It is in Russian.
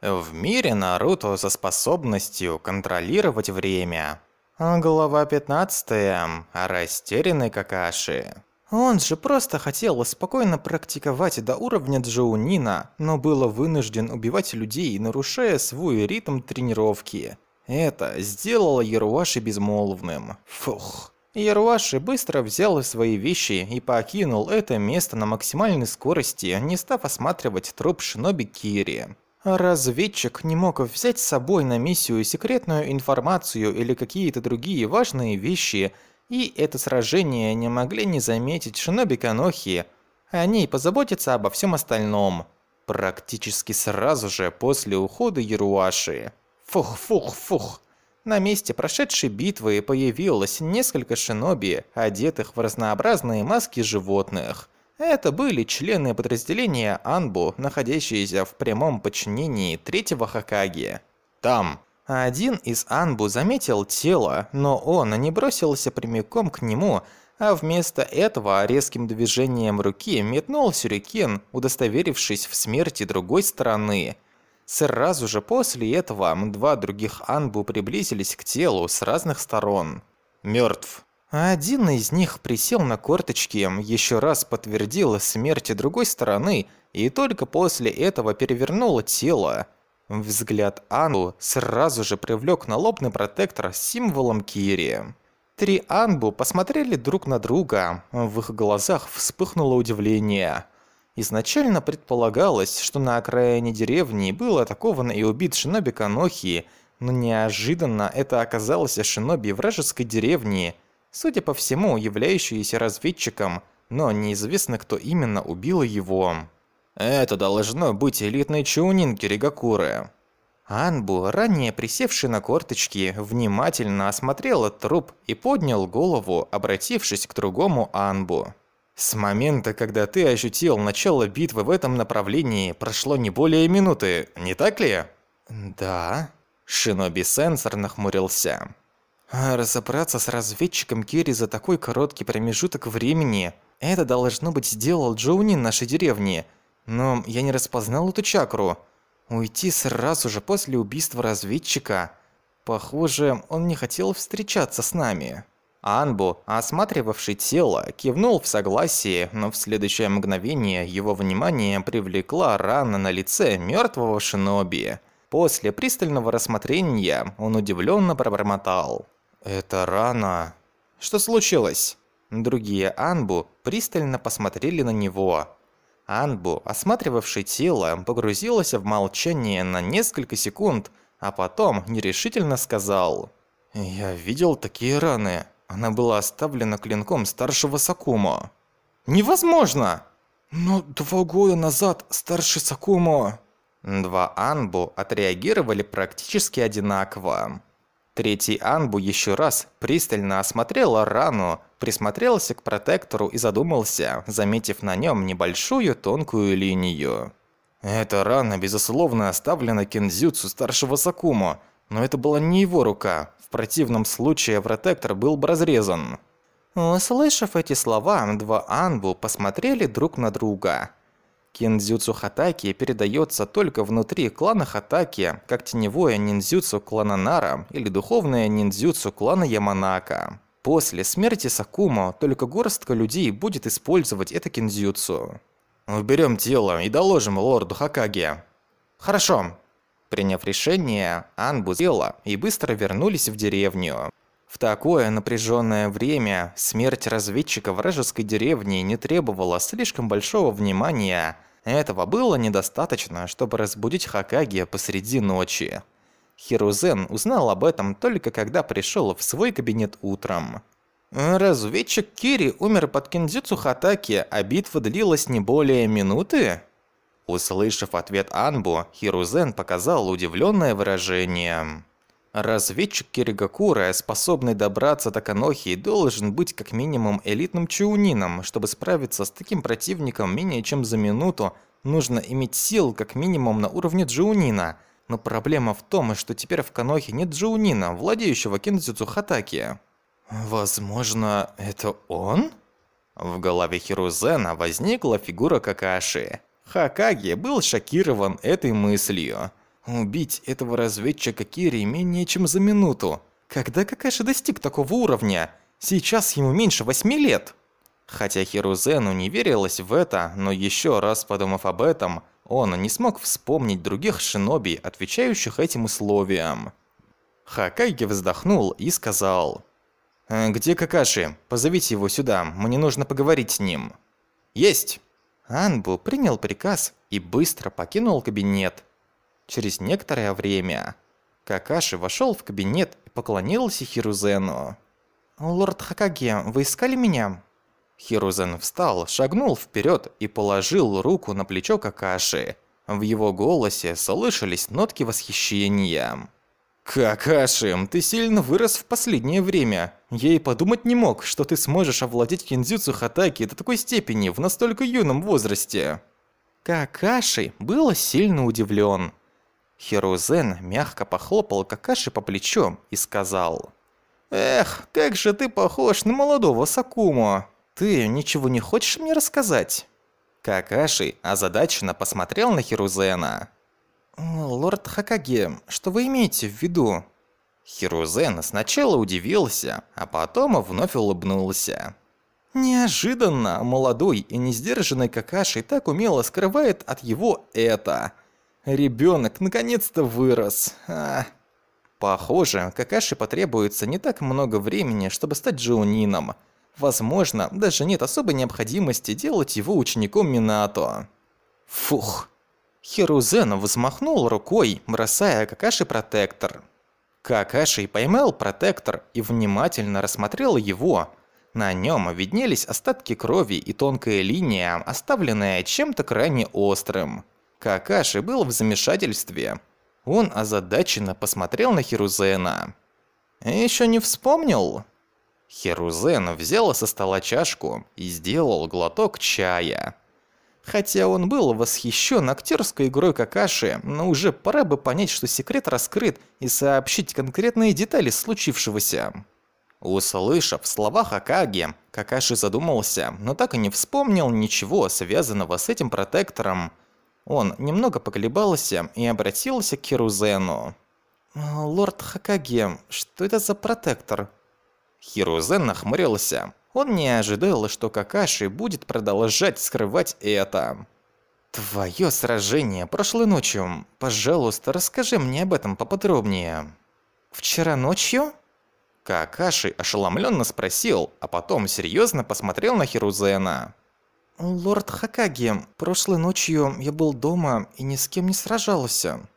В мире Наруто со способностью контролировать время. Глава 15. Растерянный Какаши. Он же просто хотел спокойно практиковать до уровня Джоунина, но был вынужден убивать людей, нарушая свой ритм тренировки. Это сделало Яруаши безмолвным. Фух. Яруаши быстро взял свои вещи и покинул это место на максимальной скорости, не став осматривать труп Шиноби Кири. Разведчик не мог взять с собой на миссию секретную информацию или какие-то другие важные вещи – и это сражение не могли не заметить Шиноби Канохи. Они позаботятся обо всем остальном. Практически сразу же после ухода Яруаши. Фух-фух-фух. На месте прошедшей битвы появилось несколько шиноби, одетых в разнообразные маски животных. Это были члены подразделения Анбу, находящиеся в прямом подчинении третьего Хакаги. Там, один из Анбу заметил тело, но он не бросился прямиком к нему, а вместо этого резким движением руки метнул сюрикен, удостоверившись в смерти другой стороны. Сразу же после этого два других Анбу приблизились к телу с разных сторон. Мертв. Один из них присел на корточки, еще раз подтвердил смерть другой стороны и только после этого перевернул тело. Взгляд Анбу сразу же привлек налобный протектор с символом Кири. Три Анбу посмотрели друг на друга, в их глазах вспыхнуло удивление. Изначально предполагалось, что на окраине деревни был атакован и убит шиноби Канохи, но неожиданно это оказалось шиноби вражеской деревни, судя по всему, являющийся разведчиком, но неизвестно, кто именно убил его. Это должно быть элитный чунин Киригакуры. Анбу, ранее присевший на корточки, внимательно осмотрел труп и поднял голову, обратившись к другому Анбу. С момента, когда ты ощутил начало битвы в этом направлении, прошло не более минуты, не так ли? Да. Шиноби Сенсор нахмурился. разобраться с разведчиком Кири за такой короткий промежуток времени, это должно быть сделал Джоунин нашей деревни – но я не распознал эту чакру. Уйти сразу же после убийства разведчика. Похоже, он не хотел встречаться с нами. Анбу, осматривавший тело, кивнул в согласии, но в следующее мгновение его внимание привлекла рана на лице мертвого шиноби. После пристального рассмотрения он удивленно пробормотал. «Это рана...» «Что случилось?» Другие Анбу пристально посмотрели на него. Анбу, осматривавший тело, погрузилась в молчание на несколько секунд, а потом нерешительно сказал. «Я видел такие раны. Она была оставлена клинком старшего Сакумо». «Невозможно!» «Но два года назад старший Сакумо...» Два Анбу отреагировали практически одинаково. Третий Анбу еще раз пристально осмотрел рану, присмотрелся к протектору и задумался, заметив на нем небольшую тонкую линию. Эта рана, безусловно, оставлена Кензюцу старшего Сакумо, но это была не его рука. В противном случае протектор был бы разрезан. Услышав эти слова, два Анбу посмотрели друг на друга. Киндзюцу Хатаки передается только внутри клана Хатаки, как теневое ниндзюцу клана Нара или духовное ниндзюцу клана Яманака. После смерти Сакумо только горстка людей будет использовать это киндзюцу. Уберем тело и доложим лорду Хакаге. Хорошо. Приняв решение, Анбу села и быстро вернулись в деревню. В такое напряженное время смерть разведчика вражеской деревни не требовала слишком большого внимания. Этого было недостаточно, чтобы разбудить Хакаги посреди ночи. Хирузен узнал об этом только когда пришел в свой кабинет утром. Разведчик Кири умер под киндзюцу Хатаки, а битва длилась не более минуты? Услышав ответ Анбу, Хирузен показал удивленное выражение. Разведчик Киригакура, способный добраться до Канохи, должен быть как минимум элитным чунином. Чтобы справиться с таким противником менее чем за минуту, нужно иметь сил как минимум на уровне джунина. Но проблема в том, что теперь в Канохе нет джунина, владеющего киндзюцу Хатаки. Возможно, это он? В голове Хирузена возникла фигура Какаши. Хакаги был шокирован этой мыслью. Убить этого разведчика Кири менее чем за минуту. Когда Какаши достиг такого уровня? Сейчас ему меньше восьми лет. Хотя Хирузену не верилось в это, но еще раз подумав об этом, он не смог вспомнить других шиноби, отвечающих этим условиям. Хакайги вздохнул и сказал. «Э, «Где Какаши? Позовите его сюда, мне нужно поговорить с ним». «Есть!» Анбу принял приказ и быстро покинул кабинет. Через некоторое время Какаши вошел в кабинет и поклонился Хирузену. «Лорд Хакаге, вы искали меня?» Хирузен встал, шагнул вперед и положил руку на плечо Какаши. В его голосе слышались нотки восхищения. «Какаши, ты сильно вырос в последнее время. Я и подумать не мог, что ты сможешь овладеть кинзюцу Хатаки до такой степени в настолько юном возрасте». Какаши был сильно удивлен. Хирузен мягко похлопал Какаши по плечу и сказал. «Эх, как же ты похож на молодого Сакумо. Ты ничего не хочешь мне рассказать?» Какаши озадаченно посмотрел на Хирузена. «Лорд Хакаге, что вы имеете в виду?» Хирузен сначала удивился, а потом вновь улыбнулся. Неожиданно молодой и несдержанный Какаши так умело скрывает от его это – Ребенок наконец-то вырос. А. Похоже, Какаши потребуется не так много времени, чтобы стать Джоунином. Возможно, даже нет особой необходимости делать его учеником Минато. Фух. Хирузен взмахнул рукой, бросая Какаши протектор. Какаши поймал протектор и внимательно рассмотрел его. На нем виднелись остатки крови и тонкая линия, оставленная чем-то крайне острым. Какаши был в замешательстве. Он озадаченно посмотрел на Хирузена. «Ещё не вспомнил?» Хирузен взял со стола чашку и сделал глоток чая. Хотя он был восхищен актерской игрой Какаши, но уже пора бы понять, что секрет раскрыт, и сообщить конкретные детали случившегося. Услышав слова Хакаги, Какаши задумался, но так и не вспомнил ничего, связанного с этим протектором. Он немного поколебался и обратился к Хирузену. «Лорд Хакаге, что это за протектор?» Хирузен нахмурился. Он не ожидал, что Какаши будет продолжать скрывать это. «Твое сражение прошлой ночью. Пожалуйста, расскажи мне об этом поподробнее». «Вчера ночью?» Какаши ошеломленно спросил, а потом серьезно посмотрел на Хирузена. «Лорд Хакаги, прошлой ночью я был дома и ни с кем не сражался».